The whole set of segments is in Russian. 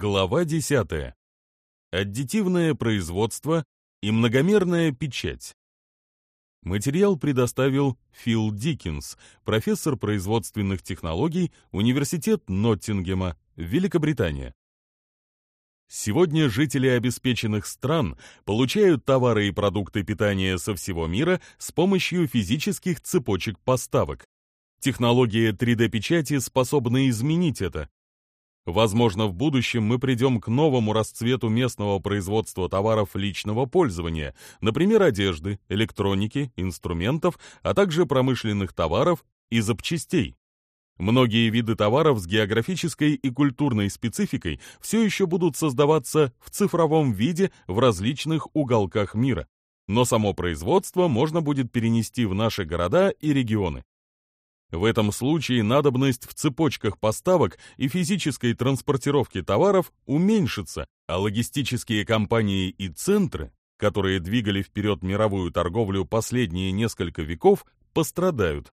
Глава 10. Аддитивное производство и многомерная печать. Материал предоставил Фил Дикинс, профессор производственных технологий, Университет Ноттингема, Великобритания. Сегодня жители обеспеченных стран получают товары и продукты питания со всего мира с помощью физических цепочек поставок. Технология 3D-печати способна изменить это, Возможно, в будущем мы придем к новому расцвету местного производства товаров личного пользования, например, одежды, электроники, инструментов, а также промышленных товаров и запчастей. Многие виды товаров с географической и культурной спецификой все еще будут создаваться в цифровом виде в различных уголках мира, но само производство можно будет перенести в наши города и регионы. В этом случае надобность в цепочках поставок и физической транспортировке товаров уменьшится, а логистические компании и центры, которые двигали вперед мировую торговлю последние несколько веков, пострадают.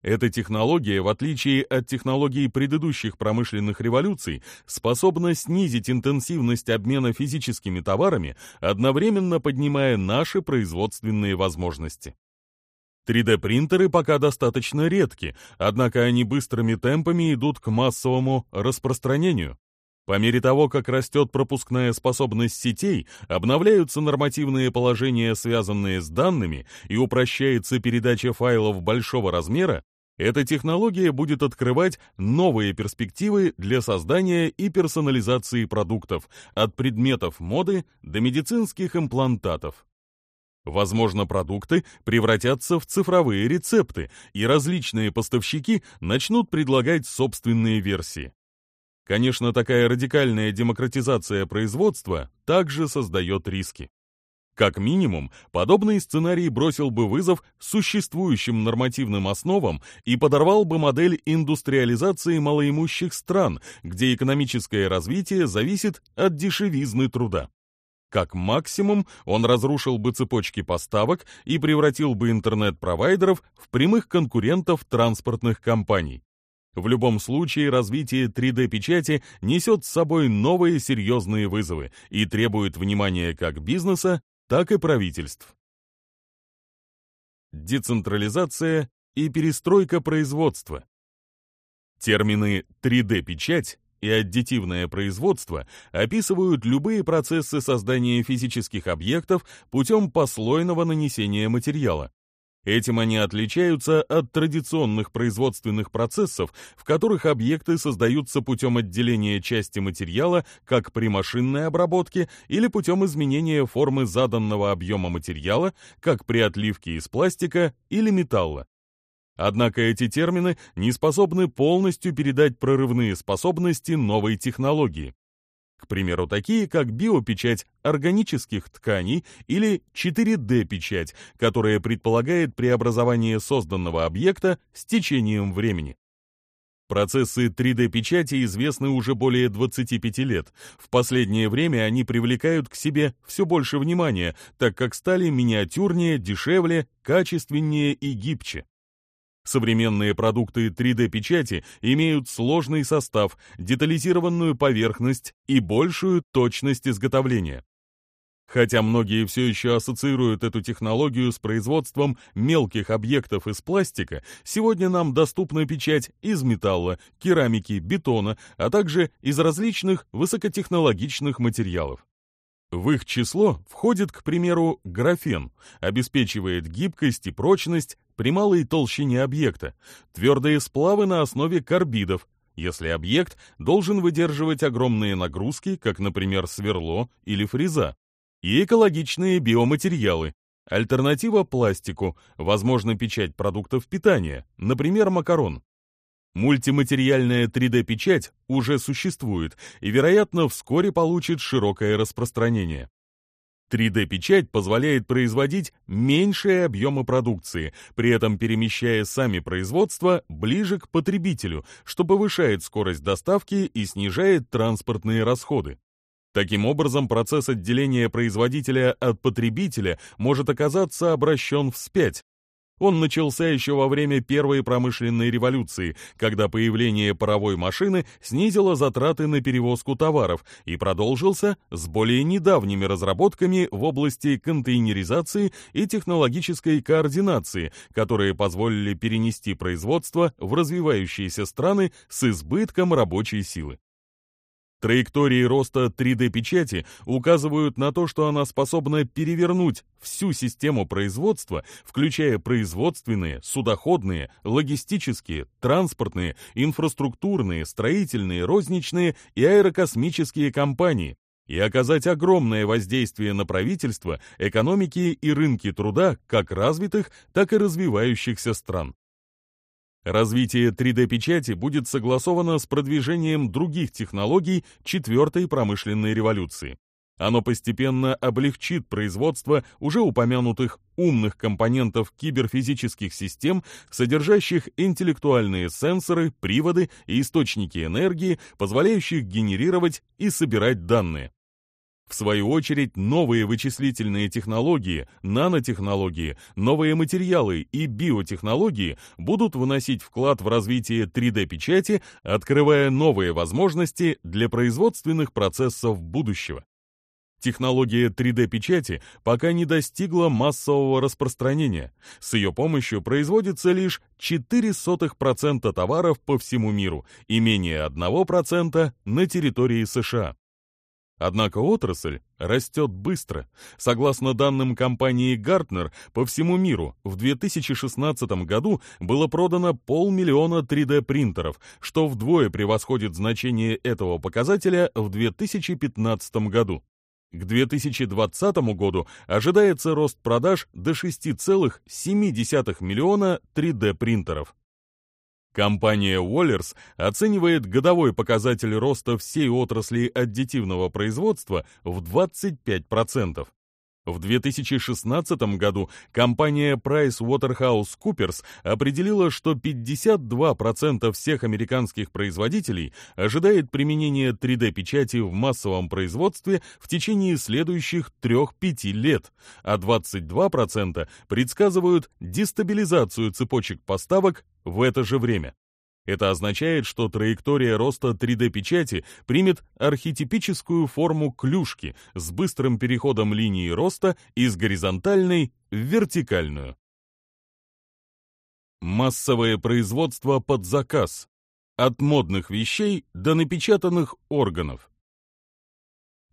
Эта технология, в отличие от технологий предыдущих промышленных революций, способна снизить интенсивность обмена физическими товарами, одновременно поднимая наши производственные возможности. 3D-принтеры пока достаточно редки, однако они быстрыми темпами идут к массовому распространению. По мере того, как растет пропускная способность сетей, обновляются нормативные положения, связанные с данными, и упрощается передача файлов большого размера, эта технология будет открывать новые перспективы для создания и персонализации продуктов, от предметов моды до медицинских имплантатов. Возможно, продукты превратятся в цифровые рецепты, и различные поставщики начнут предлагать собственные версии. Конечно, такая радикальная демократизация производства также создает риски. Как минимум, подобный сценарий бросил бы вызов существующим нормативным основам и подорвал бы модель индустриализации малоимущих стран, где экономическое развитие зависит от дешевизны труда. Как максимум, он разрушил бы цепочки поставок и превратил бы интернет-провайдеров в прямых конкурентов транспортных компаний. В любом случае, развитие 3D-печати несет с собой новые серьезные вызовы и требует внимания как бизнеса, так и правительств. Децентрализация и перестройка производства. Термины 3D-печать и аддитивное производство описывают любые процессы создания физических объектов путем послойного нанесения материала. Этим они отличаются от традиционных производственных процессов, в которых объекты создаются путем отделения части материала, как при машинной обработке, или путем изменения формы заданного объема материала, как при отливке из пластика или металла. Однако эти термины не способны полностью передать прорывные способности новой технологии. К примеру, такие как биопечать органических тканей или 4D-печать, которая предполагает преобразование созданного объекта с течением времени. Процессы 3D-печати известны уже более 25 лет. В последнее время они привлекают к себе все больше внимания, так как стали миниатюрнее, дешевле, качественнее и гибче. Современные продукты 3D-печати имеют сложный состав, детализированную поверхность и большую точность изготовления. Хотя многие все еще ассоциируют эту технологию с производством мелких объектов из пластика, сегодня нам доступна печать из металла, керамики, бетона, а также из различных высокотехнологичных материалов. В их число входит, к примеру, графен, обеспечивает гибкость и прочность при малой толщине объекта, твердые сплавы на основе карбидов, если объект должен выдерживать огромные нагрузки, как, например, сверло или фреза, и экологичные биоматериалы, альтернатива пластику, возможно, печать продуктов питания, например, макарон. Мультиматериальная 3D-печать уже существует и, вероятно, вскоре получит широкое распространение. 3D-печать позволяет производить меньшие объемы продукции, при этом перемещая сами производства ближе к потребителю, что повышает скорость доставки и снижает транспортные расходы. Таким образом, процесс отделения производителя от потребителя может оказаться обращен вспять, он начался еще во время первой промышленной революции, когда появление паровой машины снизило затраты на перевозку товаров и продолжился с более недавними разработками в области контейнеризации и технологической координации, которые позволили перенести производство в развивающиеся страны с избытком рабочей силы. Траектории роста 3D-печати указывают на то, что она способна перевернуть всю систему производства, включая производственные, судоходные, логистические, транспортные, инфраструктурные, строительные, розничные и аэрокосмические компании, и оказать огромное воздействие на правительство, экономики и рынки труда как развитых, так и развивающихся стран. Развитие 3D-печати будет согласовано с продвижением других технологий четвертой промышленной революции. Оно постепенно облегчит производство уже упомянутых умных компонентов киберфизических систем, содержащих интеллектуальные сенсоры, приводы и источники энергии, позволяющих генерировать и собирать данные. В свою очередь, новые вычислительные технологии, нанотехнологии, новые материалы и биотехнологии будут вносить вклад в развитие 3D-печати, открывая новые возможности для производственных процессов будущего. Технология 3D-печати пока не достигла массового распространения. С ее помощью производится лишь 0,04% товаров по всему миру и менее 1% на территории США. Однако отрасль растет быстро. Согласно данным компании Gartner, по всему миру в 2016 году было продано полмиллиона 3D-принтеров, что вдвое превосходит значение этого показателя в 2015 году. К 2020 году ожидается рост продаж до 6,7 миллиона 3D-принтеров. Компания Wallers оценивает годовой показатель роста всей отрасли аддитивного производства в 25%. В 2016 году компания PricewaterhouseCoopers определила, что 52% всех американских производителей ожидает применения 3D-печати в массовом производстве в течение следующих 3-5 лет, а 22% предсказывают дестабилизацию цепочек поставок в это же время. Это означает, что траектория роста 3D-печати примет архетипическую форму клюшки с быстрым переходом линии роста из горизонтальной в вертикальную. Массовое производство под заказ. От модных вещей до напечатанных органов.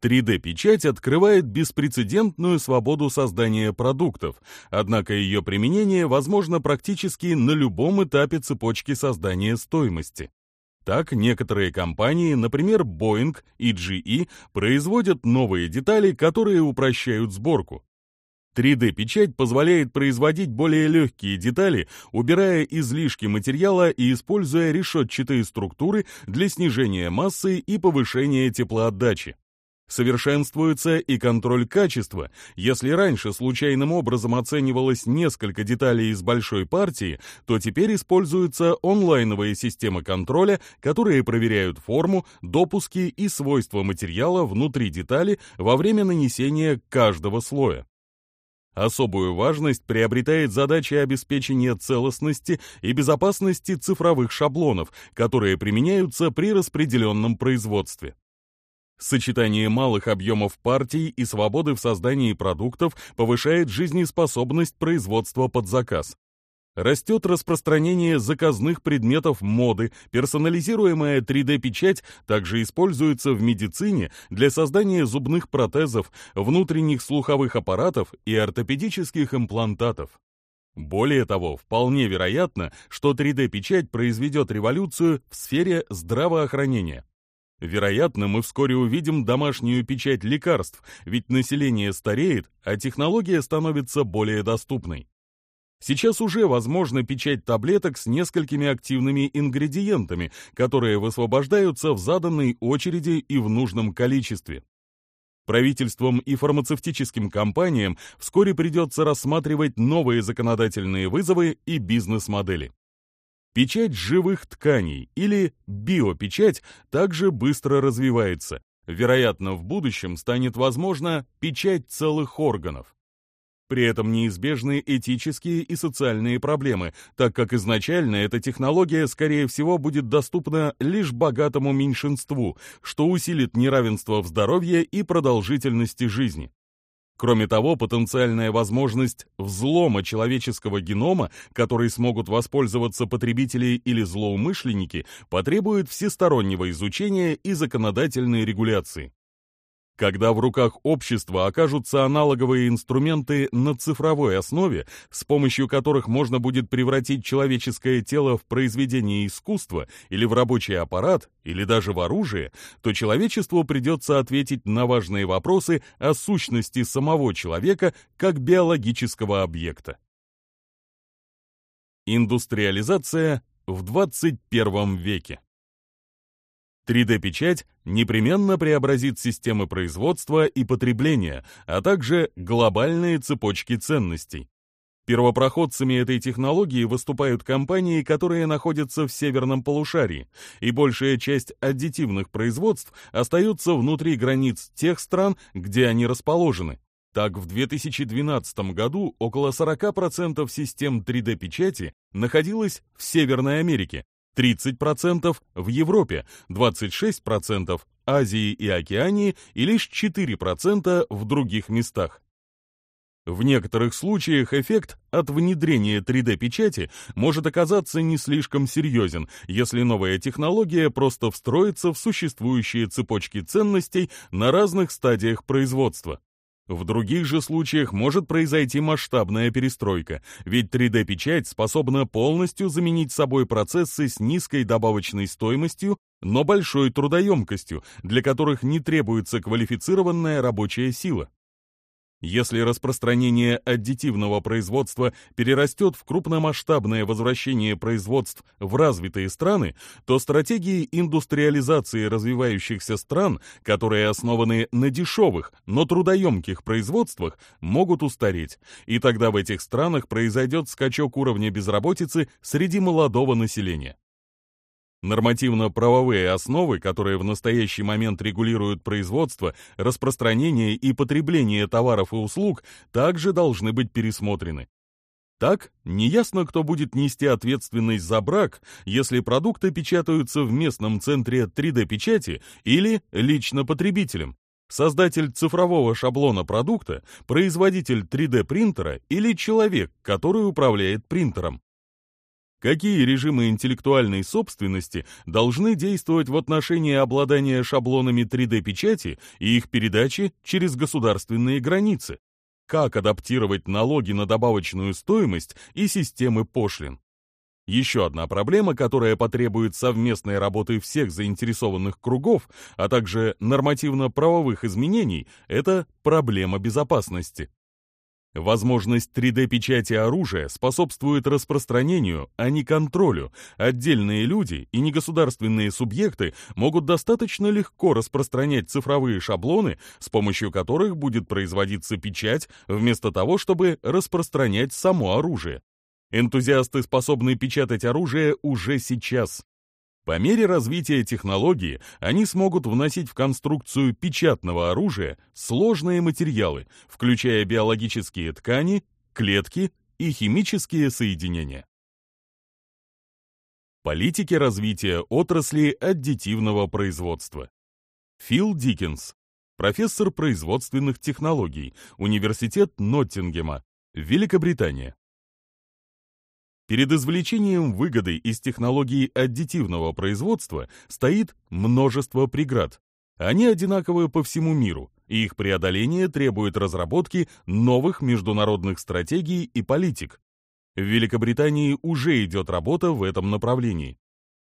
3D-печать открывает беспрецедентную свободу создания продуктов, однако ее применение возможно практически на любом этапе цепочки создания стоимости. Так, некоторые компании, например, Boeing и GE, производят новые детали, которые упрощают сборку. 3D-печать позволяет производить более легкие детали, убирая излишки материала и используя решетчатые структуры для снижения массы и повышения теплоотдачи. Совершенствуется и контроль качества. Если раньше случайным образом оценивалось несколько деталей из большой партии, то теперь используются онлайновые системы контроля, которые проверяют форму, допуски и свойства материала внутри детали во время нанесения каждого слоя. Особую важность приобретает задача обеспечения целостности и безопасности цифровых шаблонов, которые применяются при распределенном производстве. Сочетание малых объемов партий и свободы в создании продуктов повышает жизнеспособность производства под заказ. Растет распространение заказных предметов моды, персонализируемая 3D-печать также используется в медицине для создания зубных протезов, внутренних слуховых аппаратов и ортопедических имплантатов. Более того, вполне вероятно, что 3D-печать произведет революцию в сфере здравоохранения. Вероятно, мы вскоре увидим домашнюю печать лекарств, ведь население стареет, а технология становится более доступной. Сейчас уже возможна печать таблеток с несколькими активными ингредиентами, которые высвобождаются в заданной очереди и в нужном количестве. Правительством и фармацевтическим компаниям вскоре придется рассматривать новые законодательные вызовы и бизнес-модели. Печать живых тканей или биопечать также быстро развивается. Вероятно, в будущем станет возможна печать целых органов. При этом неизбежны этические и социальные проблемы, так как изначально эта технология, скорее всего, будет доступна лишь богатому меньшинству, что усилит неравенство в здоровье и продолжительности жизни. Кроме того, потенциальная возможность взлома человеческого генома, который смогут воспользоваться потребители или злоумышленники, потребует всестороннего изучения и законодательной регуляции. Когда в руках общества окажутся аналоговые инструменты на цифровой основе, с помощью которых можно будет превратить человеческое тело в произведение искусства или в рабочий аппарат, или даже в оружие, то человечеству придется ответить на важные вопросы о сущности самого человека как биологического объекта. Индустриализация в 21 веке 3D-печать непременно преобразит системы производства и потребления, а также глобальные цепочки ценностей. Первопроходцами этой технологии выступают компании, которые находятся в северном полушарии, и большая часть аддитивных производств остаются внутри границ тех стран, где они расположены. Так, в 2012 году около 40% систем 3D-печати находилось в Северной Америке, 30% в Европе, 26% Азии и Океании и лишь 4% в других местах. В некоторых случаях эффект от внедрения 3D-печати может оказаться не слишком серьезен, если новая технология просто встроится в существующие цепочки ценностей на разных стадиях производства. В других же случаях может произойти масштабная перестройка, ведь 3D-печать способна полностью заменить собой процессы с низкой добавочной стоимостью, но большой трудоемкостью, для которых не требуется квалифицированная рабочая сила. Если распространение аддитивного производства перерастет в крупномасштабное возвращение производств в развитые страны, то стратегии индустриализации развивающихся стран, которые основаны на дешевых, но трудоемких производствах, могут устареть, и тогда в этих странах произойдет скачок уровня безработицы среди молодого населения. Нормативно-правовые основы, которые в настоящий момент регулируют производство, распространение и потребление товаров и услуг, также должны быть пересмотрены. Так, неясно, кто будет нести ответственность за брак, если продукты печатаются в местном центре 3D-печати или лично потребителем, создатель цифрового шаблона продукта, производитель 3D-принтера или человек, который управляет принтером. Какие режимы интеллектуальной собственности должны действовать в отношении обладания шаблонами 3D-печати и их передачи через государственные границы? Как адаптировать налоги на добавочную стоимость и системы пошлин? Еще одна проблема, которая потребует совместной работы всех заинтересованных кругов, а также нормативно-правовых изменений, это проблема безопасности. Возможность 3D-печати оружия способствует распространению, а не контролю. Отдельные люди и негосударственные субъекты могут достаточно легко распространять цифровые шаблоны, с помощью которых будет производиться печать, вместо того, чтобы распространять само оружие. Энтузиасты способны печатать оружие уже сейчас. По мере развития технологии они смогут вносить в конструкцию печатного оружия сложные материалы, включая биологические ткани, клетки и химические соединения. Политики развития отрасли аддитивного производства. Фил Диккенс, профессор производственных технологий, Университет Ноттингема, Великобритания. Перед извлечением выгоды из технологии аддитивного производства стоит множество преград. Они одинаковы по всему миру, и их преодоление требует разработки новых международных стратегий и политик. В Великобритании уже идет работа в этом направлении.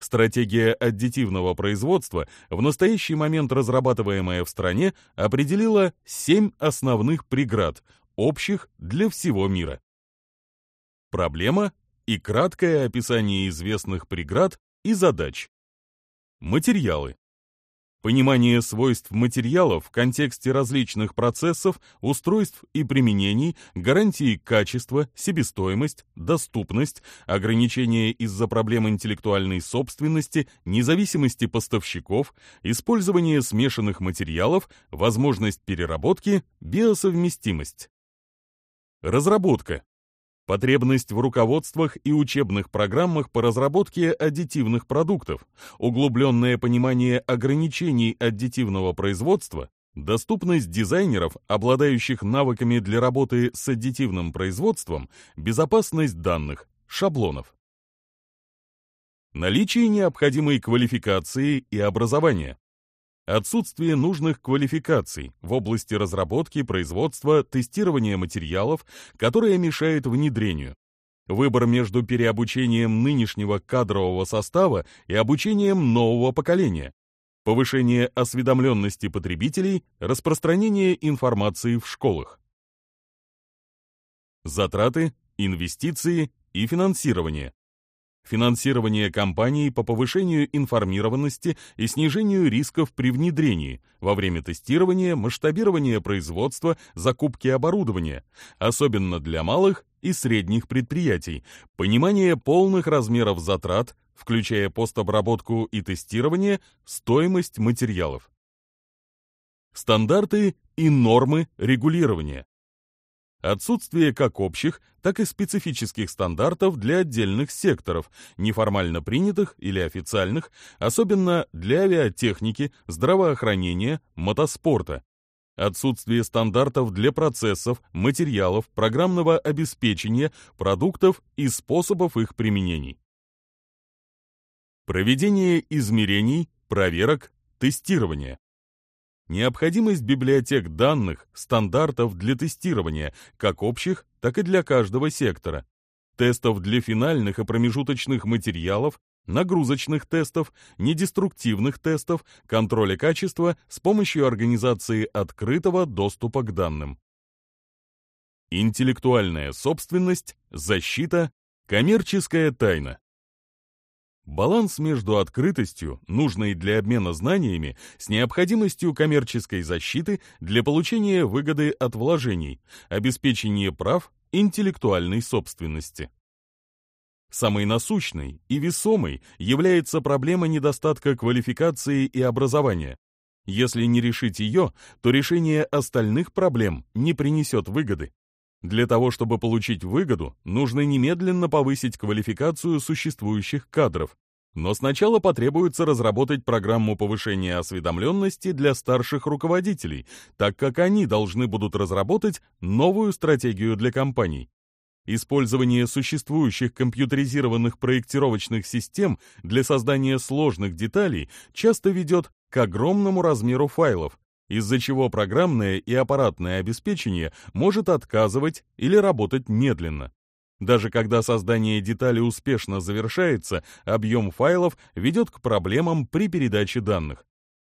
Стратегия аддитивного производства, в настоящий момент разрабатываемая в стране, определила семь основных преград, общих для всего мира. Проблема и краткое описание известных преград и задач. Материалы. Понимание свойств материалов в контексте различных процессов, устройств и применений, гарантии качества, себестоимость, доступность, ограничения из-за проблем интеллектуальной собственности, независимости поставщиков, использование смешанных материалов, возможность переработки, биосовместимость. Разработка потребность в руководствах и учебных программах по разработке аддитивных продуктов, углубленное понимание ограничений аддитивного производства, доступность дизайнеров, обладающих навыками для работы с аддитивным производством, безопасность данных, шаблонов. Наличие необходимой квалификации и образования, отсутствие нужных квалификаций в области разработки, производства, тестирования материалов, которое мешает внедрению. Выбор между переобучением нынешнего кадрового состава и обучением нового поколения. Повышение осведомленности потребителей, распространение информации в школах. Затраты, инвестиции и финансирование финансирование кампаний по повышению информированности и снижению рисков при внедрении во время тестирования, масштабирования производства, закупки оборудования, особенно для малых и средних предприятий, понимание полных размеров затрат, включая постобработку и тестирование, стоимость материалов. Стандарты и нормы регулирования. Отсутствие как общих, так и специфических стандартов для отдельных секторов, неформально принятых или официальных, особенно для авиатехники, здравоохранения, мотоспорта. Отсутствие стандартов для процессов, материалов, программного обеспечения, продуктов и способов их применений. Проведение измерений, проверок, тестирования. Необходимость библиотек данных, стандартов для тестирования, как общих, так и для каждого сектора. Тестов для финальных и промежуточных материалов, нагрузочных тестов, недеструктивных тестов, контроля качества с помощью организации открытого доступа к данным. Интеллектуальная собственность, защита, коммерческая тайна. Баланс между открытостью, нужной для обмена знаниями, с необходимостью коммерческой защиты для получения выгоды от вложений, обеспечения прав интеллектуальной собственности. Самой насущной и весомой является проблема недостатка квалификации и образования. Если не решить ее, то решение остальных проблем не принесет выгоды. Для того, чтобы получить выгоду, нужно немедленно повысить квалификацию существующих кадров, но сначала потребуется разработать программу повышения осведомленности для старших руководителей, так как они должны будут разработать новую стратегию для компаний. Использование существующих компьютеризированных проектировочных систем для создания сложных деталей часто ведет к огромному размеру файлов, из-за чего программное и аппаратное обеспечение может отказывать или работать медленно. Даже когда создание детали успешно завершается, объем файлов ведет к проблемам при передаче данных.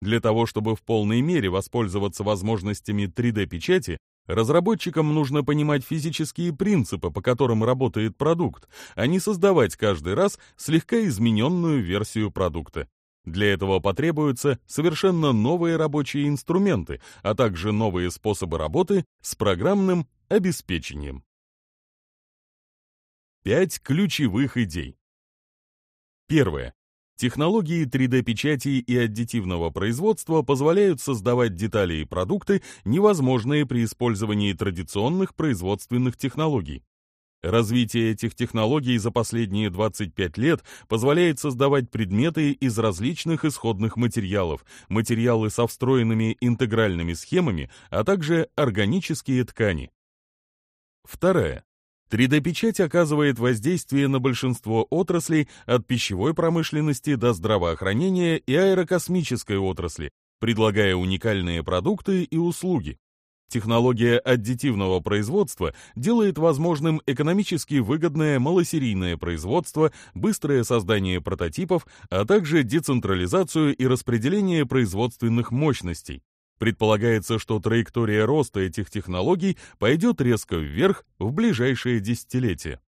Для того, чтобы в полной мере воспользоваться возможностями 3D-печати, разработчикам нужно понимать физические принципы, по которым работает продукт, а не создавать каждый раз слегка измененную версию продукта. Для этого потребуются совершенно новые рабочие инструменты, а также новые способы работы с программным обеспечением. Пять ключевых идей. Первое. Технологии 3D-печати и аддитивного производства позволяют создавать детали и продукты, невозможные при использовании традиционных производственных технологий. Развитие этих технологий за последние 25 лет позволяет создавать предметы из различных исходных материалов, материалы со встроенными интегральными схемами, а также органические ткани. Второе. 3D-печать оказывает воздействие на большинство отраслей от пищевой промышленности до здравоохранения и аэрокосмической отрасли, предлагая уникальные продукты и услуги. Технология аддитивного производства делает возможным экономически выгодное малосерийное производство, быстрое создание прототипов, а также децентрализацию и распределение производственных мощностей. Предполагается, что траектория роста этих технологий пойдет резко вверх в ближайшие десятилетия.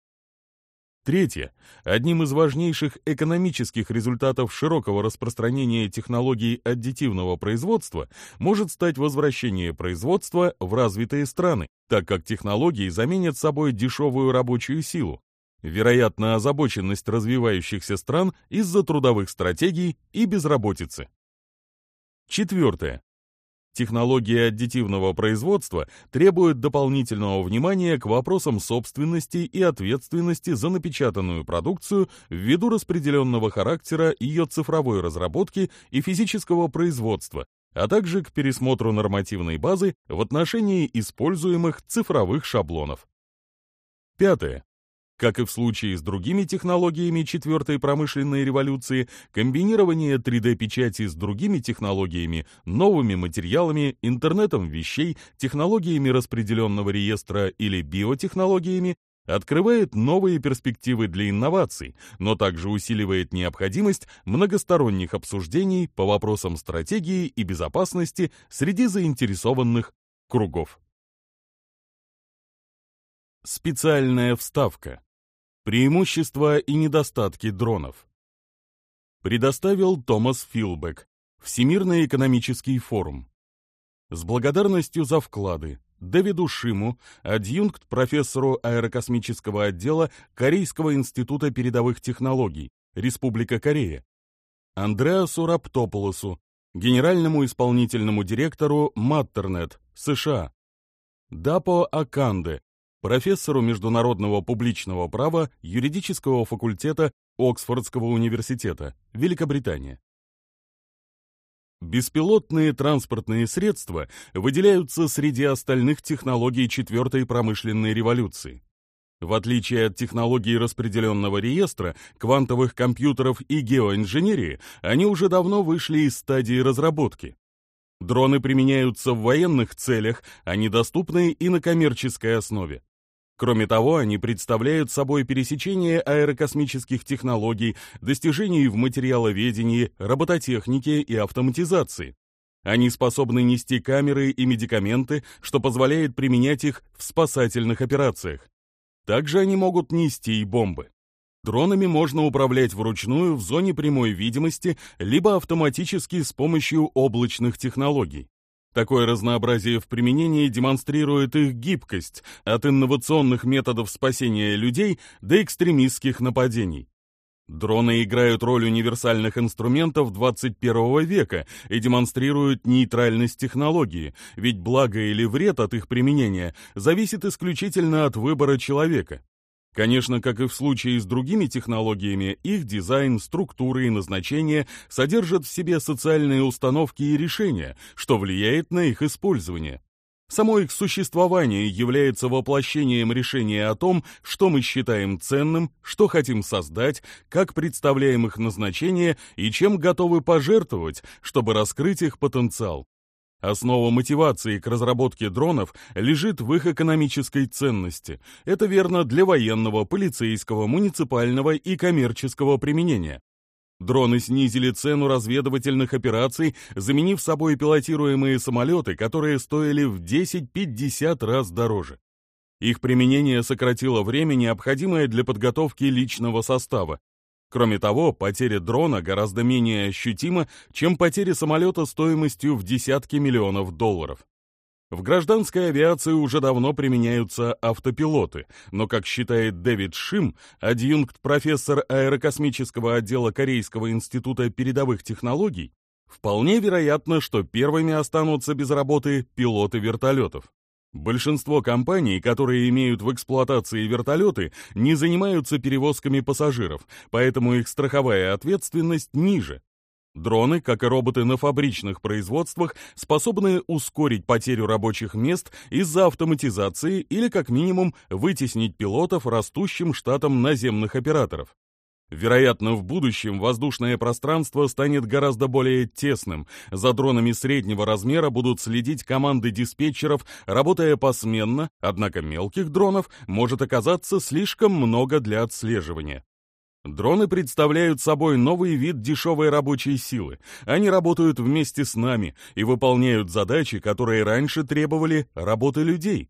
Третье. Одним из важнейших экономических результатов широкого распространения технологий аддитивного производства может стать возвращение производства в развитые страны, так как технологии заменят собой дешевую рабочую силу. Вероятно, озабоченность развивающихся стран из-за трудовых стратегий и безработицы. Четвертое. Технологии аддитивного производства требуют дополнительного внимания к вопросам собственности и ответственности за напечатанную продукцию ввиду распределенного характера ее цифровой разработки и физического производства, а также к пересмотру нормативной базы в отношении используемых цифровых шаблонов. Пятое. Как и в случае с другими технологиями четвертой промышленной революции, комбинирование 3D-печати с другими технологиями, новыми материалами, интернетом вещей, технологиями распределенного реестра или биотехнологиями открывает новые перспективы для инноваций, но также усиливает необходимость многосторонних обсуждений по вопросам стратегии и безопасности среди заинтересованных кругов. Специальная вставка Преимущества и недостатки дронов. Предоставил Томас Филбек, Всемирный экономический форум. С благодарностью за вклады Дэвиду Шиму, адъюнкт-профессору аэрокосмического отдела Корейского института передовых технологий, Республика Корея, Андреасу Раптополосу, генеральному исполнительному директору Маттернет, США, Дапо Аканде, профессору международного публичного права юридического факультета Оксфордского университета, Великобритания. Беспилотные транспортные средства выделяются среди остальных технологий четвертой промышленной революции. В отличие от технологий распределенного реестра, квантовых компьютеров и геоинженерии, они уже давно вышли из стадии разработки. Дроны применяются в военных целях, они доступны и на коммерческой основе. Кроме того, они представляют собой пересечение аэрокосмических технологий, достижений в материаловедении, робототехнике и автоматизации. Они способны нести камеры и медикаменты, что позволяет применять их в спасательных операциях. Также они могут нести и бомбы. Дронами можно управлять вручную в зоне прямой видимости либо автоматически с помощью облачных технологий. Такое разнообразие в применении демонстрирует их гибкость от инновационных методов спасения людей до экстремистских нападений. Дроны играют роль универсальных инструментов 21 века и демонстрируют нейтральность технологии, ведь благо или вред от их применения зависит исключительно от выбора человека. Конечно, как и в случае с другими технологиями, их дизайн, структуры и назначение содержат в себе социальные установки и решения, что влияет на их использование. Само их существование является воплощением решения о том, что мы считаем ценным, что хотим создать, как представляем их назначение и чем готовы пожертвовать, чтобы раскрыть их потенциал. Основа мотивации к разработке дронов лежит в их экономической ценности. Это верно для военного, полицейского, муниципального и коммерческого применения. Дроны снизили цену разведывательных операций, заменив собой пилотируемые самолеты, которые стоили в 10-50 раз дороже. Их применение сократило время, необходимое для подготовки личного состава, Кроме того, потеря дрона гораздо менее ощутима, чем потеря самолета стоимостью в десятки миллионов долларов. В гражданской авиации уже давно применяются автопилоты, но, как считает Дэвид Шим, адъюнкт-профессор аэрокосмического отдела Корейского института передовых технологий, вполне вероятно, что первыми останутся без работы пилоты вертолетов. Большинство компаний, которые имеют в эксплуатации вертолеты, не занимаются перевозками пассажиров, поэтому их страховая ответственность ниже. Дроны, как и роботы на фабричных производствах, способны ускорить потерю рабочих мест из-за автоматизации или как минимум вытеснить пилотов растущим штатом наземных операторов. Вероятно, в будущем воздушное пространство станет гораздо более тесным. За дронами среднего размера будут следить команды диспетчеров, работая посменно, однако мелких дронов может оказаться слишком много для отслеживания. Дроны представляют собой новый вид дешевой рабочей силы. Они работают вместе с нами и выполняют задачи, которые раньше требовали работы людей.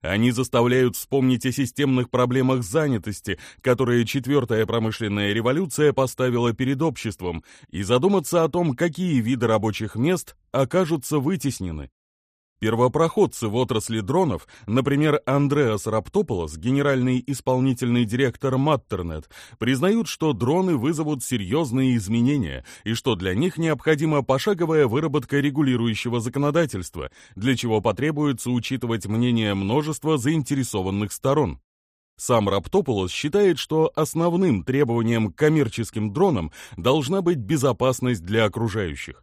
Они заставляют вспомнить о системных проблемах занятости, которые четвертая промышленная революция поставила перед обществом, и задуматься о том, какие виды рабочих мест окажутся вытеснены, Первопроходцы в отрасли дронов, например, Андреас Раптополос, генеральный исполнительный директор Маттернет, признают, что дроны вызовут серьезные изменения и что для них необходима пошаговая выработка регулирующего законодательства, для чего потребуется учитывать мнение множества заинтересованных сторон. Сам Раптополос считает, что основным требованием к коммерческим дронам должна быть безопасность для окружающих.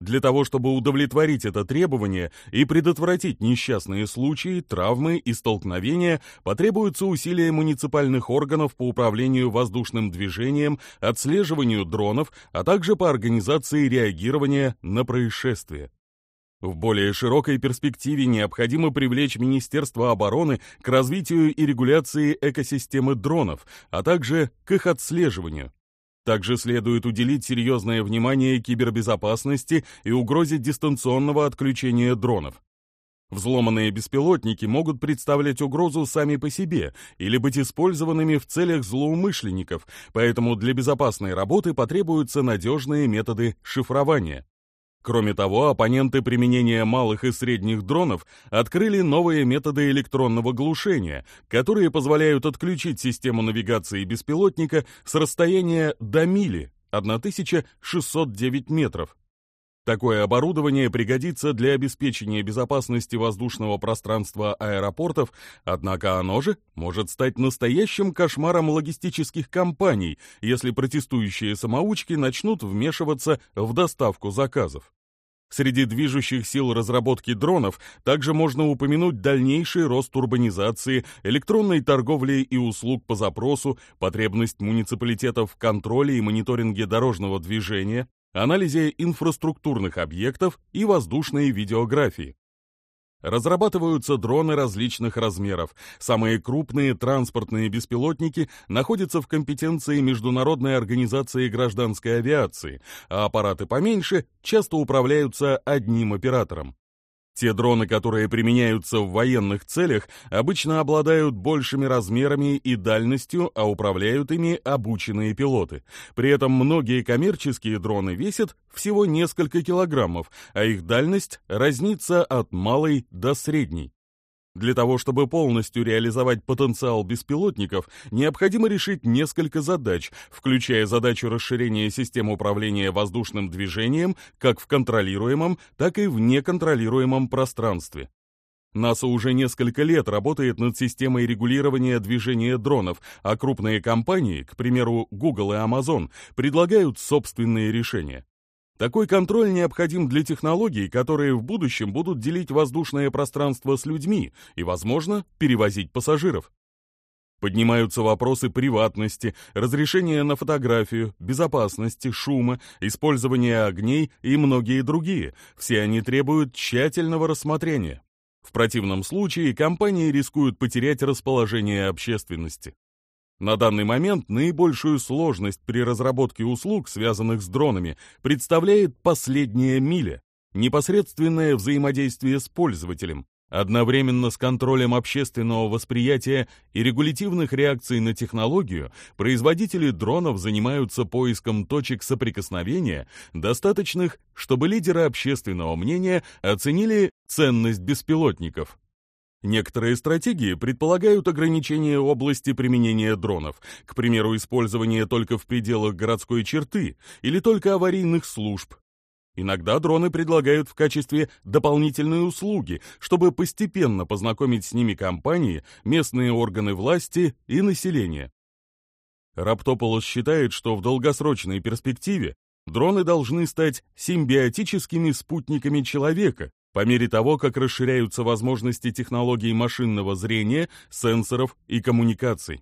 Для того, чтобы удовлетворить это требование и предотвратить несчастные случаи, травмы и столкновения, потребуются усилия муниципальных органов по управлению воздушным движением, отслеживанию дронов, а также по организации реагирования на происшествия. В более широкой перспективе необходимо привлечь Министерство обороны к развитию и регуляции экосистемы дронов, а также к их отслеживанию. Также следует уделить серьезное внимание кибербезопасности и угрозе дистанционного отключения дронов. Взломанные беспилотники могут представлять угрозу сами по себе или быть использованными в целях злоумышленников, поэтому для безопасной работы потребуются надежные методы шифрования. Кроме того, оппоненты применения малых и средних дронов открыли новые методы электронного глушения, которые позволяют отключить систему навигации беспилотника с расстояния до мили, 1609 метров, Такое оборудование пригодится для обеспечения безопасности воздушного пространства аэропортов, однако оно же может стать настоящим кошмаром логистических компаний, если протестующие самоучки начнут вмешиваться в доставку заказов. Среди движущих сил разработки дронов также можно упомянуть дальнейший рост урбанизации, электронной торговли и услуг по запросу, потребность муниципалитетов в контроле и мониторинге дорожного движения, анализе инфраструктурных объектов и воздушной видеографии. Разрабатываются дроны различных размеров. Самые крупные транспортные беспилотники находятся в компетенции Международной организации гражданской авиации, а аппараты поменьше часто управляются одним оператором. Те дроны, которые применяются в военных целях, обычно обладают большими размерами и дальностью, а управляют ими обученные пилоты. При этом многие коммерческие дроны весят всего несколько килограммов, а их дальность разнится от малой до средней. Для того, чтобы полностью реализовать потенциал беспилотников, необходимо решить несколько задач, включая задачу расширения систем управления воздушным движением как в контролируемом, так и в неконтролируемом пространстве. НАСА уже несколько лет работает над системой регулирования движения дронов, а крупные компании, к примеру, Google и Amazon, предлагают собственные решения. Такой контроль необходим для технологий, которые в будущем будут делить воздушное пространство с людьми и, возможно, перевозить пассажиров. Поднимаются вопросы приватности, разрешения на фотографию, безопасности, шума, использования огней и многие другие. Все они требуют тщательного рассмотрения. В противном случае компании рискуют потерять расположение общественности. На данный момент наибольшую сложность при разработке услуг, связанных с дронами, представляет последняя миля, непосредственное взаимодействие с пользователем, Одновременно с контролем общественного восприятия и регулятивных реакций на технологию, производители дронов занимаются поиском точек соприкосновения, достаточных, чтобы лидеры общественного мнения оценили ценность беспилотников. Некоторые стратегии предполагают ограничение области применения дронов, к примеру, использование только в пределах городской черты или только аварийных служб. Иногда дроны предлагают в качестве дополнительной услуги, чтобы постепенно познакомить с ними компании, местные органы власти и население. Раптополос считает, что в долгосрочной перспективе дроны должны стать симбиотическими спутниками человека, по мере того, как расширяются возможности технологий машинного зрения, сенсоров и коммуникаций.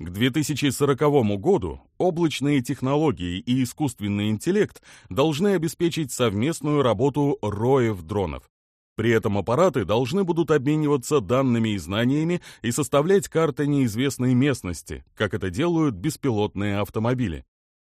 К 2040 году облачные технологии и искусственный интеллект должны обеспечить совместную работу роев дронов. При этом аппараты должны будут обмениваться данными и знаниями и составлять карты неизвестной местности, как это делают беспилотные автомобили.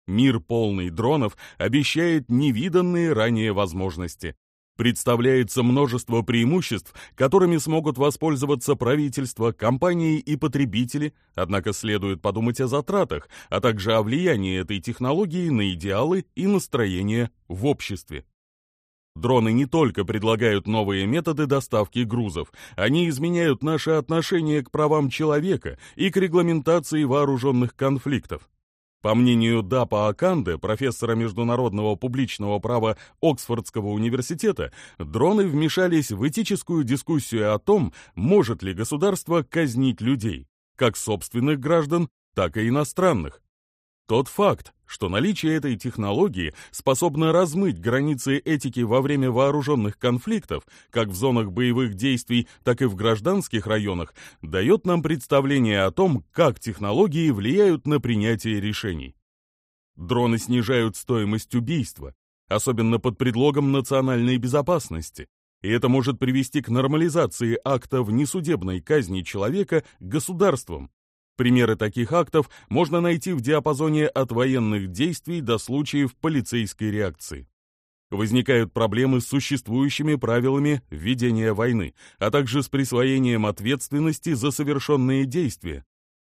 Мир полный дронов обещает невиданные ранее возможности, представляется множество преимуществ, которыми смогут воспользоваться правительства, компании и потребители, однако следует подумать о затратах, а также о влиянии этой технологии на идеалы и настроения в обществе. Дроны не только предлагают новые методы доставки грузов, они изменяют наше отношение к правам человека и к регламентации вооруженных конфликтов. По мнению Дапа Аканде, профессора международного публичного права Оксфордского университета, дроны вмешались в этическую дискуссию о том, может ли государство казнить людей, как собственных граждан, так и иностранных. Тот факт, что наличие этой технологии способно размыть границы этики во время вооруженных конфликтов, как в зонах боевых действий, так и в гражданских районах, дает нам представление о том, как технологии влияют на принятие решений. Дроны снижают стоимость убийства, особенно под предлогом национальной безопасности, и это может привести к нормализации акта внесудебной казни человека государством, Примеры таких актов можно найти в диапазоне от военных действий до случаев полицейской реакции. Возникают проблемы с существующими правилами ведения войны, а также с присвоением ответственности за совершенные действия.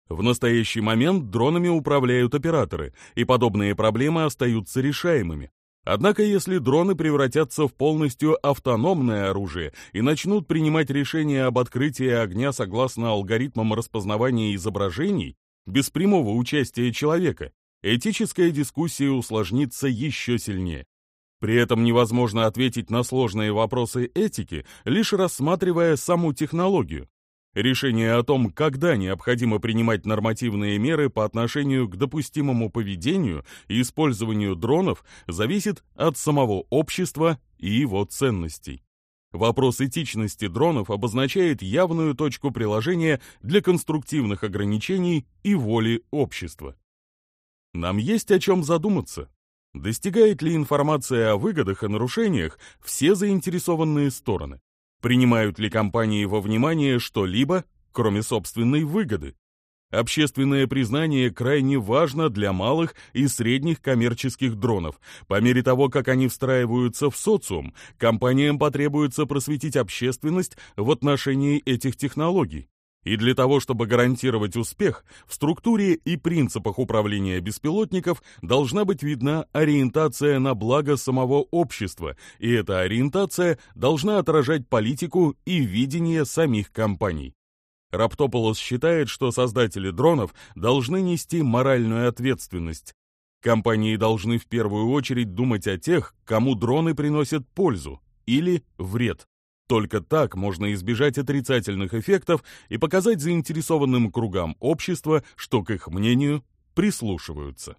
В настоящий момент дронами управляют операторы, и подобные проблемы остаются решаемыми, Однако если дроны превратятся в полностью автономное оружие и начнут принимать решения об открытии огня согласно алгоритмам распознавания изображений, без прямого участия человека, этическая дискуссия усложнится еще сильнее. При этом невозможно ответить на сложные вопросы этики, лишь рассматривая саму технологию, решение о том, когда необходимо принимать нормативные меры по отношению к допустимому поведению и использованию дронов, зависит от самого общества и его ценностей. Вопрос этичности дронов обозначает явную точку приложения для конструктивных ограничений и воли общества. Нам есть о чем задуматься. Достигает ли информация о выгодах и нарушениях все заинтересованные стороны? Принимают ли компании во внимание что-либо, кроме собственной выгоды? Общественное признание крайне важно для малых и средних коммерческих дронов. По мере того, как они встраиваются в социум, компаниям потребуется просветить общественность в отношении этих технологий. И для того, чтобы гарантировать успех, в структуре и принципах управления беспилотников должна быть видна ориентация на благо самого общества, и эта ориентация должна отражать политику и видение самих компаний. Раптополос считает, что создатели дронов должны нести моральную ответственность. Компании должны в первую очередь думать о тех, кому дроны приносят пользу или вред. Только так можно избежать отрицательных эффектов и показать заинтересованным кругам общества, что к их мнению прислушиваются.